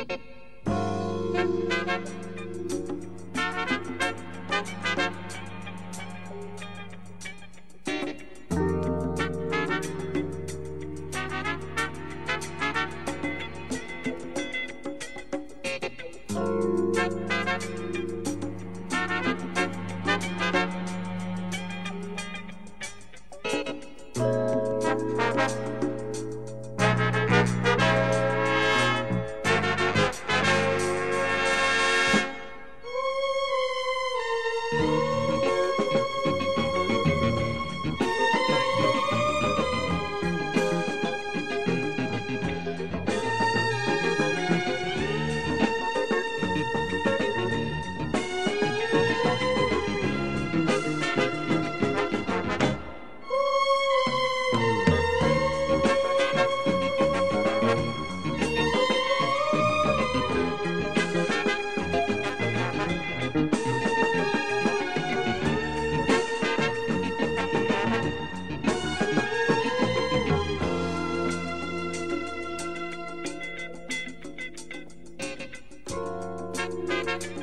Thank you. Thank